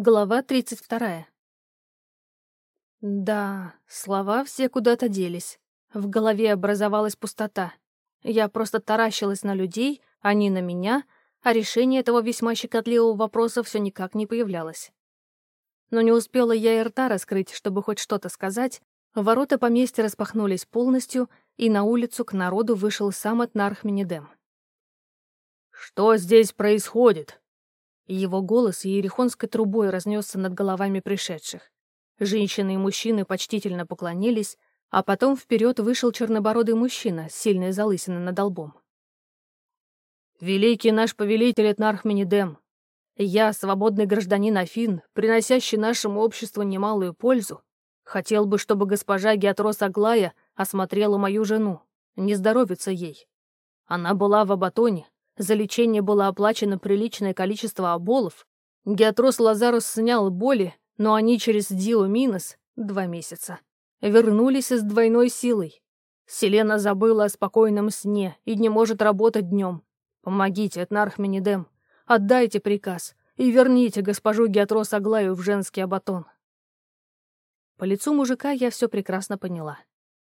Глава 32. Да, слова все куда-то делись. В голове образовалась пустота. Я просто таращилась на людей, они на меня, а решение этого весьма щекотливого вопроса все никак не появлялось. Но не успела я и рта раскрыть, чтобы хоть что-то сказать, ворота поместья распахнулись полностью, и на улицу к народу вышел сам Этнарх Минидем. «Что здесь происходит?» Его голос ерехонской трубой разнесся над головами пришедших. Женщины и мужчины почтительно поклонились, а потом вперед вышел чернобородый мужчина с сильной залысиной над лбом. «Великий наш повелитель Этнарх Минидем, я, свободный гражданин Афин, приносящий нашему обществу немалую пользу, хотел бы, чтобы госпожа Геатрос Аглая осмотрела мою жену, не здоровится ей. Она была в Абатоне, за лечение было оплачено приличное количество оболов. Геатрос Лазарус снял боли, но они через Дио Минос, два месяца, вернулись с двойной силой. Селена забыла о спокойном сне и не может работать днем. Помогите, Этнарх Минидем, отдайте приказ и верните госпожу Геатрос Аглаю в женский абатон. По лицу мужика я все прекрасно поняла.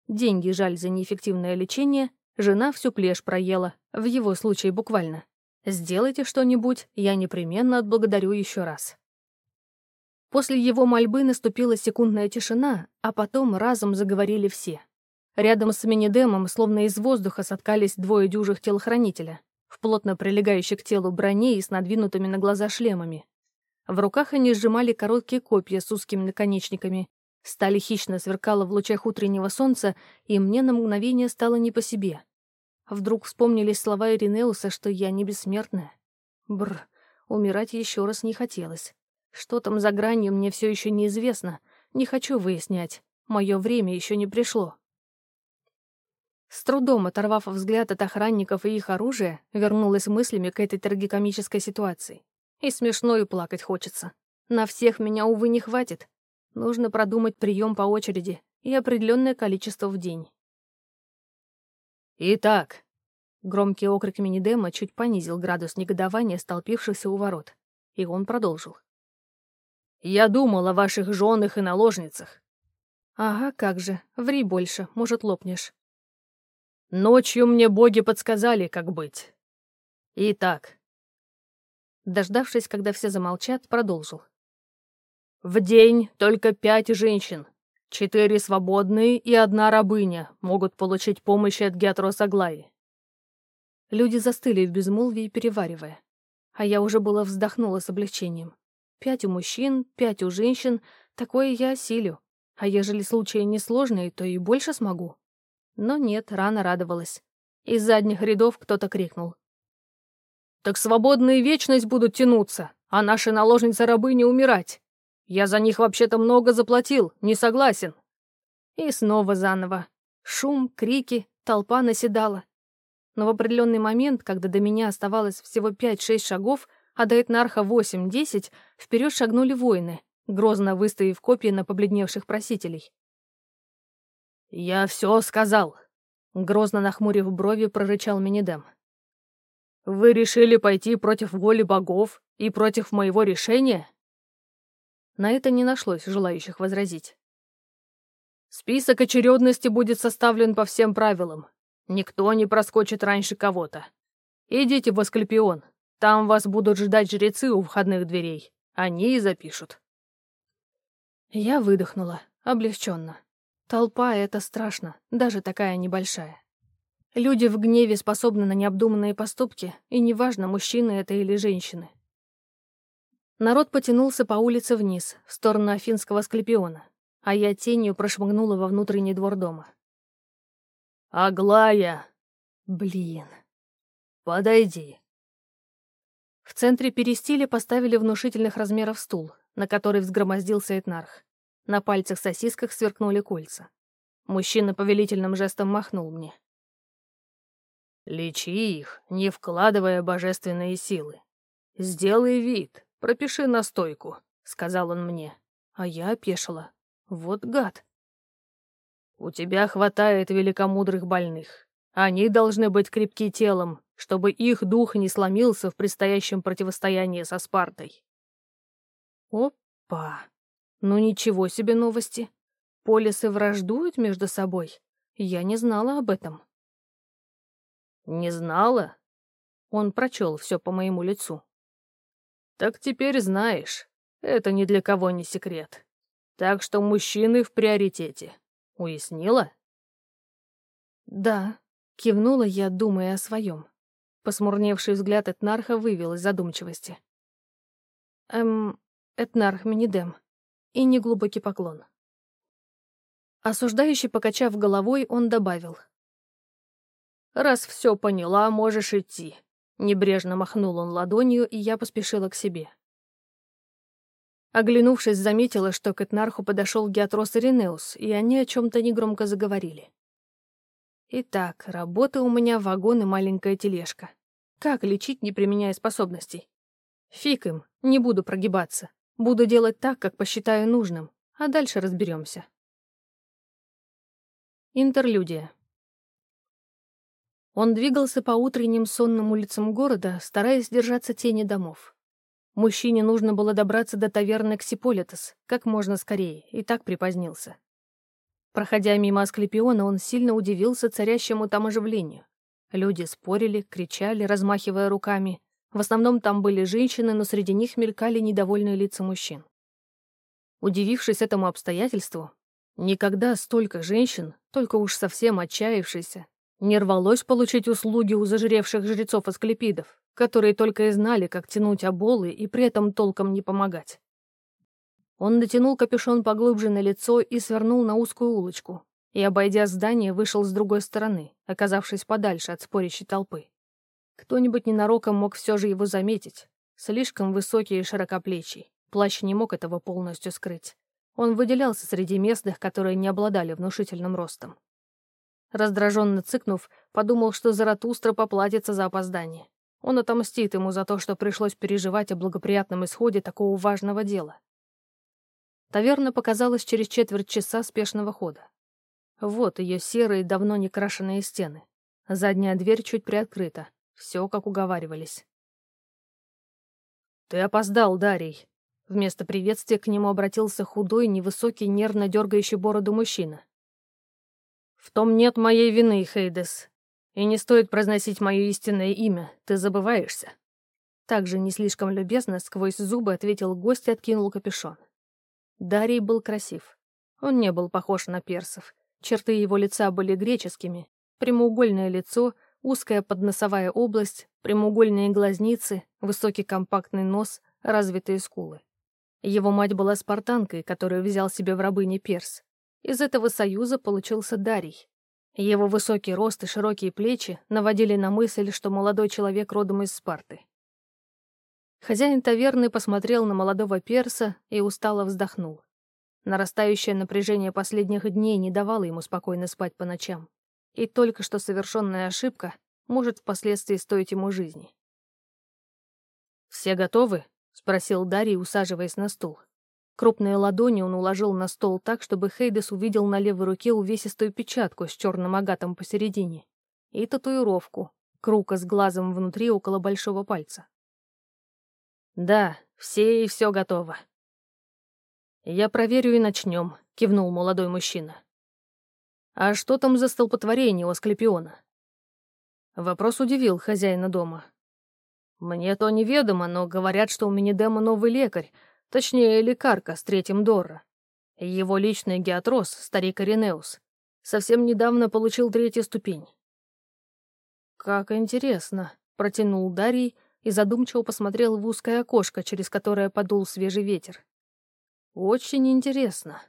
Деньги жаль за неэффективное лечение, Жена всю плешь проела, в его случае буквально. Сделайте что-нибудь, я непременно отблагодарю еще раз. После его мольбы наступила секундная тишина, а потом разом заговорили все. Рядом с Минидемом, словно из воздуха, соткались двое дюжих телохранителя, в плотно прилегающей к телу броне и с надвинутыми на глаза шлемами. В руках они сжимали короткие копья с узкими наконечниками. Сталь хищно сверкала в лучах утреннего солнца, и мне на мгновение стало не по себе. Вдруг вспомнились слова Иринеуса, что я не бессмертная. Бр, умирать еще раз не хотелось. Что там за гранью, мне все еще неизвестно. Не хочу выяснять. Мое время еще не пришло. С трудом оторвав взгляд от охранников и их оружия, вернулась мыслями к этой трагикомической ситуации. И смешно, и плакать хочется. На всех меня, увы, не хватит. Нужно продумать прием по очереди и определенное количество в день. «Итак...» Громкий окрик Минидема чуть понизил градус негодования столпившихся у ворот. И он продолжил. «Я думал о ваших женах и наложницах». «Ага, как же. Ври больше, может, лопнешь». «Ночью мне боги подсказали, как быть. Итак...» Дождавшись, когда все замолчат, продолжил. «В день только пять женщин, Четыре свободные и одна рабыня могут получить помощь от Геатроса Глаи. Люди застыли в безмолвии, переваривая. А я уже было вздохнула с облегчением. Пять у мужчин, пять у женщин, такое я осилю. А ежели случаи несложные, то и больше смогу. Но нет, рано радовалась. Из задних рядов кто-то крикнул. «Так свободные вечность будут тянуться, а наши наложницы-рабы не умирать!» Я за них вообще-то много заплатил, не согласен». И снова заново. Шум, крики, толпа наседала. Но в определенный момент, когда до меня оставалось всего 5-6 шагов, а до Этнарха 8-10, вперед шагнули воины, грозно выставив копья на побледневших просителей. «Я все сказал», — грозно нахмурив брови, прорычал Минидем. «Вы решили пойти против воли богов и против моего решения?» На это не нашлось желающих возразить. «Список очередности будет составлен по всем правилам. Никто не проскочит раньше кого-то. Идите в Асклепион. Там вас будут ждать жрецы у входных дверей. Они и запишут». Я выдохнула, облегченно. Толпа — это страшно, даже такая небольшая. Люди в гневе способны на необдуманные поступки, и неважно, мужчины это или женщины. Народ потянулся по улице вниз, в сторону Афинского Склепиона, а я тенью прошмыгнула во внутренний двор дома. «Аглая!» «Блин!» «Подойди!» В центре перестиля поставили внушительных размеров стул, на который взгромоздился Этнарх. На пальцах-сосисках сверкнули кольца. Мужчина повелительным жестом махнул мне. «Лечи их, не вкладывая божественные силы. Сделай вид, «Пропиши настойку», — сказал он мне. А я опешила. Вот гад. «У тебя хватает великомудрых больных. Они должны быть крепки телом, чтобы их дух не сломился в предстоящем противостоянии со Спартой. Опа! Ну ничего себе новости. Полисы враждуют между собой. Я не знала об этом. Не знала? Он прочел все по моему лицу. Так теперь знаешь. Это ни для кого не секрет. Так что мужчины в приоритете. Уяснила? Да, кивнула я, думая о своем. Посмурневший взгляд Этнарха вывел из задумчивости. Эм, Этнарх Минидем. И неглубокий поклон. Осуждающий, покачав головой, он добавил. «Раз все поняла, можешь идти». Небрежно махнул он ладонью, и я поспешила к себе. Оглянувшись, заметила, что к Этнарху подошел Геатрос Иринеус, и они о чем-то негромко заговорили. Итак, работа у меня вагон и маленькая тележка. Как лечить, не применяя способностей? Фиг им, не буду прогибаться. Буду делать так, как посчитаю нужным, а дальше разберемся. Интерлюдия. Он двигался по утренним сонным улицам города, стараясь держаться тени домов. Мужчине нужно было добраться до таверны Ксиполитес как можно скорее, и так припозднился. Проходя мимо Асклепиона, он сильно удивился царящему там оживлению. Люди спорили, кричали, размахивая руками. В основном там были женщины, но среди них мелькали недовольные лица мужчин. Удивившись этому обстоятельству, никогда столько женщин, только уж совсем отчаявшиеся, не рвалось получить услуги у зажиревших жрецов-асклепидов, которые только и знали, как тянуть оболы и при этом толком не помогать. Он натянул капюшон поглубже на лицо и свернул на узкую улочку, и, обойдя здание, вышел с другой стороны, оказавшись подальше от спорящей толпы. Кто-нибудь ненароком мог все же его заметить. Слишком высокий и широкоплечий. Плащ не мог этого полностью скрыть. Он выделялся среди местных, которые не обладали внушительным ростом. Раздраженно цыкнув, подумал, что Заратустра поплатится за опоздание. Он отомстит ему за то, что пришлось переживать о благоприятном исходе такого важного дела. Таверна показалась через четверть часа спешного хода. Вот ее серые, давно не крашеные стены. Задняя дверь чуть приоткрыта. Все, как уговаривались. «Ты опоздал, Дарий!» Вместо приветствия к нему обратился худой, невысокий, нервно дергающий бороду мужчина. «В том нет моей вины, Хейдес. И не стоит произносить мое истинное имя, ты забываешься». Также не слишком любезно сквозь зубы ответил гость и откинул капюшон. Дарий был красив. Он не был похож на персов. Черты его лица были греческими. Прямоугольное лицо, узкая подносовая область, прямоугольные глазницы, высокий компактный нос, развитые скулы. Его мать была спартанкой, которую взял себе в рабыне перс. Из этого союза получился Дарий. Его высокий рост и широкие плечи наводили на мысль, что молодой человек родом из Спарты. Хозяин таверны посмотрел на молодого перса и устало вздохнул. Нарастающее напряжение последних дней не давало ему спокойно спать по ночам. И только что совершенная ошибка может впоследствии стоить ему жизни. «Все готовы?» — спросил Дарий, усаживаясь на стул. Крупные ладони он уложил на стол так, чтобы Хейдес увидел на левой руке увесистую печатку с черным агатом посередине и татуировку, круг с глазом внутри около большого пальца. «Да, все и все готово». «Я проверю и начнем», — кивнул молодой мужчина. «А что там за столпотворение у Асклепиона?» Вопрос удивил хозяина дома. «Мне то неведомо, но говорят, что у Минидема новый лекарь, Точнее, лекарка с третьим Дорра. Его личный геатрос, старик Аринеус, совсем недавно получил третью ступень. «Как интересно», — протянул Дарий и задумчиво посмотрел в узкое окошко, через которое подул свежий ветер. «Очень интересно».